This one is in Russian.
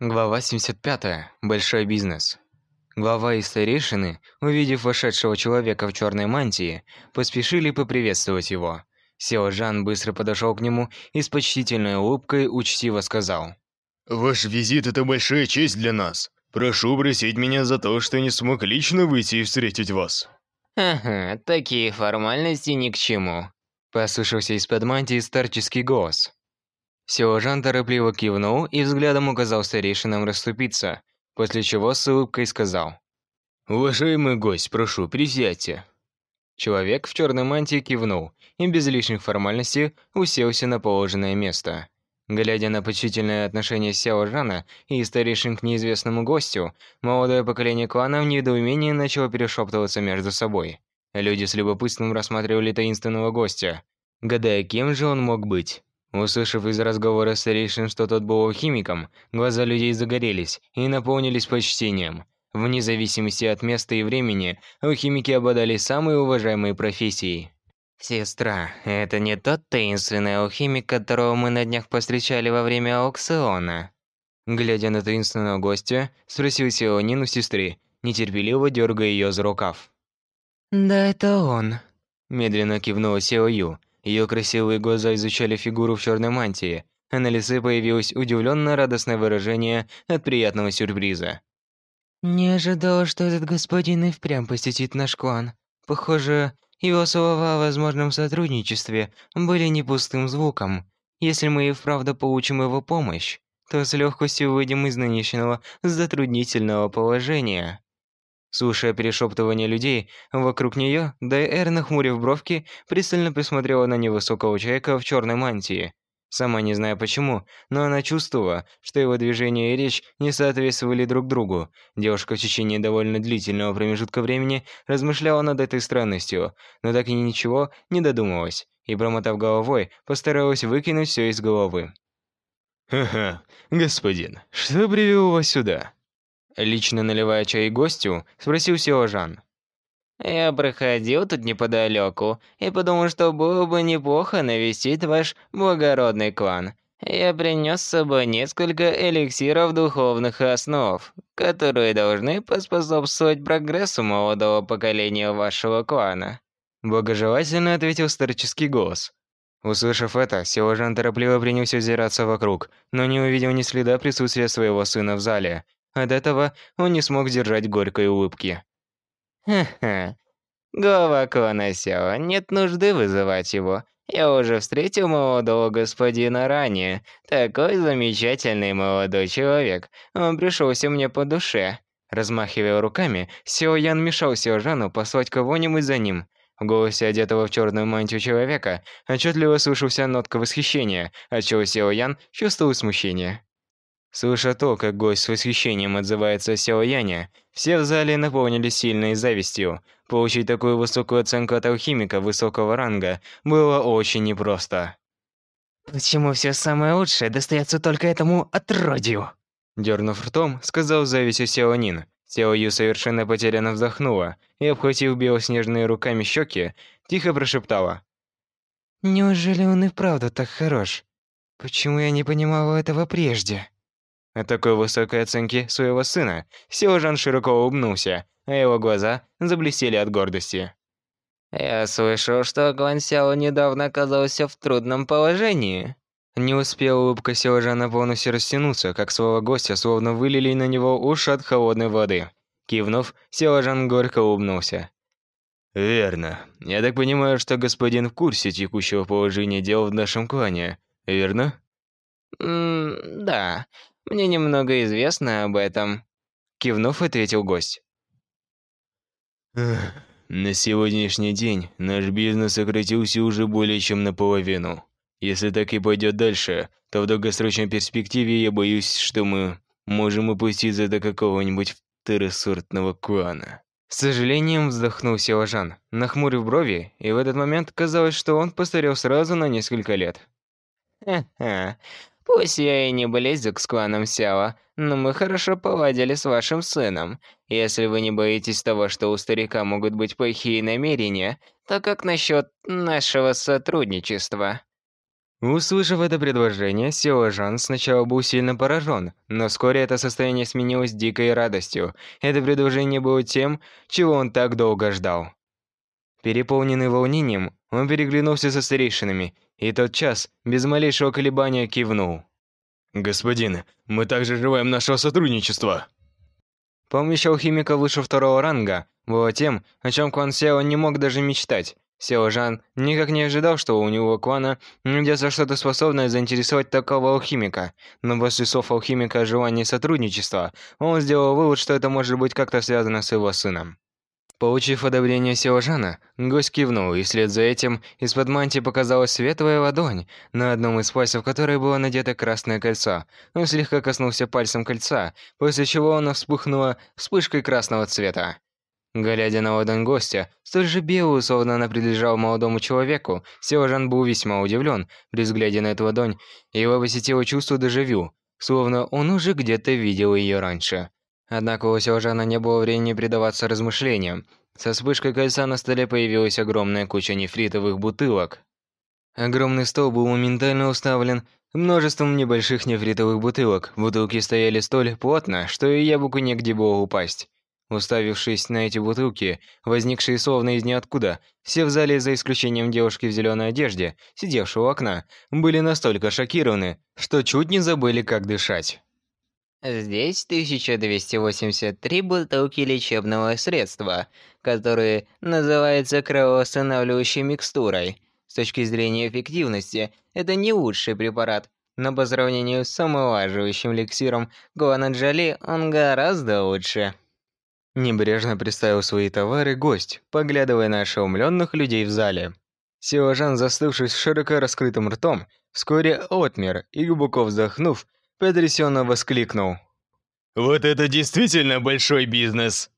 Глава 75. Большой бизнес. Глава и старейшины, увидев вошедшего человека в черной мантии, поспешили поприветствовать его. Сео Жан быстро подошел к нему и с почтительной улыбкой учтиво сказал. «Ваш визит – это большая честь для нас. Прошу простить меня за то, что не смог лично выйти и встретить вас». «Ага, такие формальности ни к чему», – послышался из-под мантии старческий голос. Силажан торопливо кивнул и взглядом указал старейшинам расступиться, после чего с улыбкой сказал. «Уважаемый гость, прошу, присядьте». Человек в черной мантии кивнул и без лишних формальностей уселся на положенное место. Глядя на почтительное отношение Сяо Жана и старейшин к неизвестному гостю, молодое поколение клана в недоумении начало перешептываться между собой. Люди с любопытством рассматривали таинственного гостя, гадая, кем же он мог быть. Услышав из разговора старейшин, что тот был химиком, глаза людей загорелись и наполнились почтением. Вне зависимости от места и времени, алхимики обладали самой уважаемой профессией. «Сестра, это не тот таинственный алхимик, которого мы на днях повстречали во время аукциона?» Глядя на таинственного гостя, спросил Сионин у сестры, нетерпеливо дергая ее за рукав. «Да это он», – медленно кивнула Сео Ю, ее красивые глаза изучали фигуру в черной мантии, а на лице появилось удивленно радостное выражение от приятного сюрприза. «Не ожидала, что этот господин и впрямь посетит наш клан. Похоже, его слова о возможном сотрудничестве были не пустым звуком. Если мы и вправду получим его помощь, то с легкостью выйдем из нынешнего затруднительного положения». Слушая перешептывание людей вокруг нее, Дайэр, нахмурив бровки, пристально посмотрела на невысокого человека в черной мантии. Сама не зная почему, но она чувствовала, что его движения и речь не соответствовали друг другу. Девушка в течение довольно длительного промежутка времени размышляла над этой странностью, но так и ничего не додумалась, и, промотав головой, постаралась выкинуть все из головы. «Ха-ха, господин, что привело вас сюда?» Лично наливая чай гостю, спросил Сиожан. «Я проходил тут неподалеку и подумал, что было бы неплохо навестить ваш благородный клан. Я принес с собой несколько эликсиров духовных основ, которые должны поспособствовать прогрессу молодого поколения вашего клана». Благожелательно ответил старческий голос. Услышав это, Сиожан торопливо принялся озираться вокруг, но не увидел ни следа присутствия своего сына в зале. От этого он не смог держать горькой улыбки. «Ха-ха, нет нужды вызывать его. Я уже встретил молодого господина ранее. Такой замечательный молодой человек. Он пришелся мне по душе». Размахивая руками, Сяо Ян мешал Сяо Жану послать кого-нибудь за ним. В голосе одетого в черную мантию человека отчетливо слышался нотка восхищения, отчего Сяо Ян чувствовал смущение. Слыша то, как гость с восхищением отзывается о Сяо Яне, все в зале наполнились сильной завистью. Получить такую высокую оценку от алхимика высокого ранга было очень непросто. «Почему все самое лучшее достается только этому отродью?» Дернув ртом, сказал завистью Сяо Нин. Сяо Ю совершенно потерянно вздохнула и, обхватив белоснежные руками щеки, тихо прошептала. «Неужели он и вправду так хорош? Почему я не понимала этого прежде?» От такой высокой оценки своего сына Силжан широко улыбнулся, а его глаза заблестели от гордости. «Я слышал, что Гуан Сяо недавно оказался в трудном положении». Не успела улыбка Силжана полностью растянуться, как слова гостя словно вылили на него уши от холодной воды. Кивнув, Силжан горько улыбнулся. «Верно. Я так понимаю, что господин в курсе текущего положения дел в нашем клане, верно?» «Ммм, да. Мне немного известно об этом. Кивнув, ответил гость. На сегодняшний день наш бизнес сократился уже более чем наполовину. Если так и пойдет дальше, то в долгосрочной перспективе я боюсь, что мы можем упуститься до какого-нибудь второсортного клана. С сожалением вздохнул Силажан, нахмурив брови, и в этот момент казалось, что он постарел сразу на несколько лет. «Ха-ха, Пусть я и не близок с кланом Сяо, но мы хорошо поладили с вашим сыном. Если вы не боитесь того, что у старика могут быть плохие намерения, то как насчет нашего сотрудничества?» Услышав это предложение, Сео Жан сначала был сильно поражен, но вскоре это состояние сменилось дикой радостью. Это предложение было тем, чего он так долго ждал. Переполненный волнением, он переглянулся со старейшинами, и тот час, без малейшего колебания, кивнул. «Господин, мы также желаем нашего сотрудничества!» Помощь алхимика выше второго ранга было тем, о чем Кван Сео не мог даже мечтать. Сео Жан никак не ожидал, что у него клана найдется что-то способное заинтересовать такого алхимика. Но после слов алхимика о желании сотрудничества, он сделал вывод, что это может быть как-то связано с его сыном. Получив одобрение Сео Жана, гость кивнул, и вслед за этим из-под мантии показалась светлая ладонь, на одном из пальцев которой было надето красное кольцо. Он слегка коснулся пальцем кольца, после чего оно вспыхнуло вспышкой красного цвета. Глядя на ладонь гостя, столь же белую, словно она принадлежала молодому человеку, Сеожан был весьма удивлен при взгляде на эту ладонь, его посетило чувство дежавю, словно он уже где-то видел ее раньше. Однако у Сеожана не было времени предаваться размышлениям. Со вспышкой кольца на столе появилась огромная куча нефритовых бутылок. Огромный стол был моментально уставлен множеством небольших нефритовых бутылок. Бутылки стояли столь плотно, что и яблоку негде было упасть. Уставившись на эти бутылки, возникшие словно из ниоткуда, все в зале, за исключением девушки в зеленой одежде, сидевшей у окна, были настолько шокированы, что чуть не забыли, как дышать. Здесь 1283 бутылки лечебного средства, которые называются кровоостанавливающей микстурой. С точки зрения эффективности, это не лучший препарат, но по сравнению с омолаживающим эликсиром Гуанаджали он гораздо лучше. Небрежно представил свои товары гость, поглядывая на ошеломленных людей в зале. Силажан, застывший с широко раскрытым ртом, вскоре отмер и, глубоко вздохнув, потрясенно воскликнул. «Вот это действительно большой бизнес!»